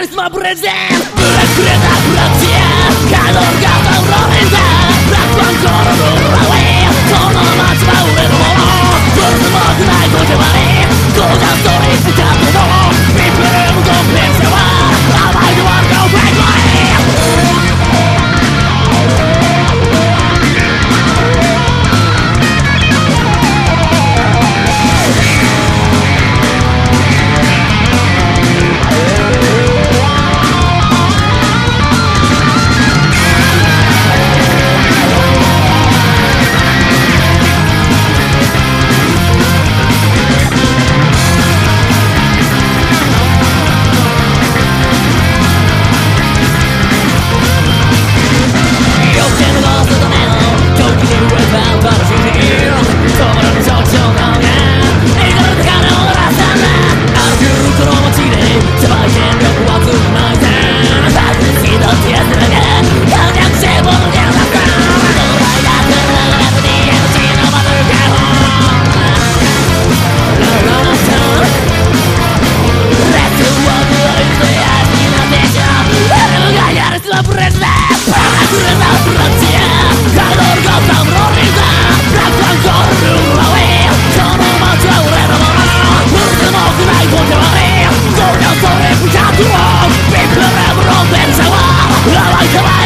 karizma brezien Bure zure da duratzien Kalor gata urro Come on!